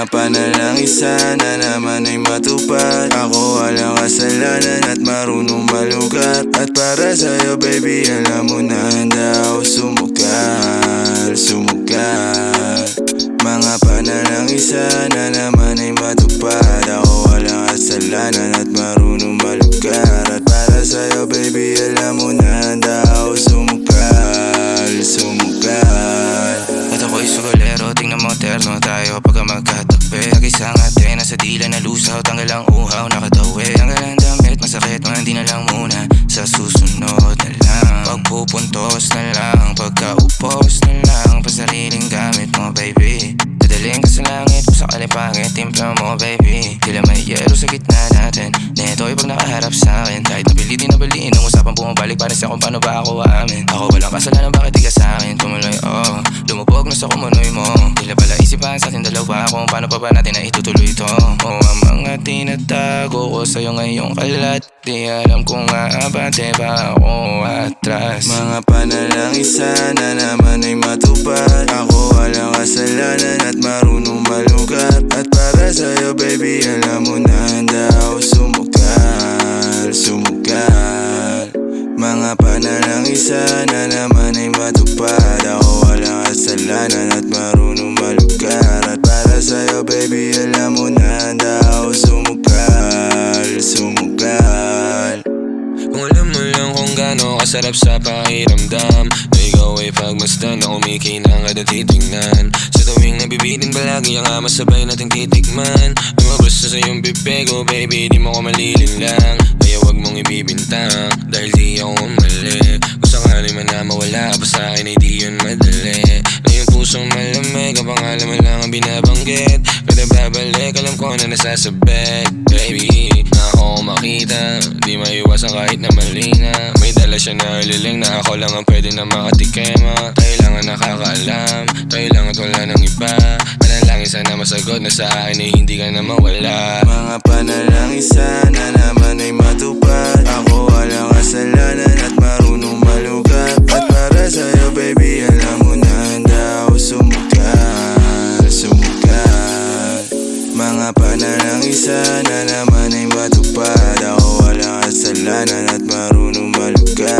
Mga panalangin sana naman ay matupad. Ako walang kasalanan at marunong malugat. At para sa'yo baby alam mo na handa ako sumugal Sumugal. Mga panalangin sana naman ay matupad. Ako walang kasalanan at marunong malugat. At para sa'yo baby alam mo na terno tayo pagka magkatabi Nag-isang ate, nasa dila na lusaw, tanggal ang uhaw, nakatawi Tanggal ang damit, masakit, mga hindi na lang muna. Sa susunod na lang Pagpupuntos na lang, pagkaupos na lang Pasariling gamit mo baby. Dadaling ka sa langit, kung sakali pangit Timpla mo baby, tila may yelo sa gitna natin? Neto'y pag nakaharap sa akin. Kahit napilitin na baliin, ang usapang bumabalik Para sa kung paano ba ako aamin. Ako walang kasalanan, bakit di ka sa akin? Tumuloy, oh, lumubog na sa kumunoy mo Tila pala isipan sa ating dalawa Kung paano pa ba natin na itutuloy to Oh, ang mga tinatago ko sa'yo ngayong kalat Di alam kung aabante ba ako atras. Mga panalangin sana naman ay matupad. Ako walang kasalanan at marunong malugat. At para sa'yo baby alam mo na handa ako sumugal Sumugal Mga panalangin sana naman baby alam mo na handa ako sumugal Sumugal Kung alam mo lang kung gaano kasarap sa pakiramdam Na ikaw ay pagmasdan na kumikinang at titignan. Sa tuwing nabibitin palagi ang ama sabay nating titikman. Lumabas na sa iyong bibig oh baby di mo ko malilin lang. Kaya wag mong ibibintang dahil di ako mali. Kung sakali man na mawala pa sa akin ay di yun madali pusong malamig ang pangalan mo lang ang binabanggit. Kada babalik alam ko na nasasabit. Baby, na ako makita. Di maiwasan kahit na mali na. May dala siya na liling na ako lang ang pwede na makatikema Tayo lang ang nakakaalam. Tayo lang at wala ng iba. Panalangin sana masagot na sa akin ay hindi ka na mawala. Mga panalangin sana naman ay matupad panalangin sana naman ay matupad. Ako walang kasalanan at marunong malugat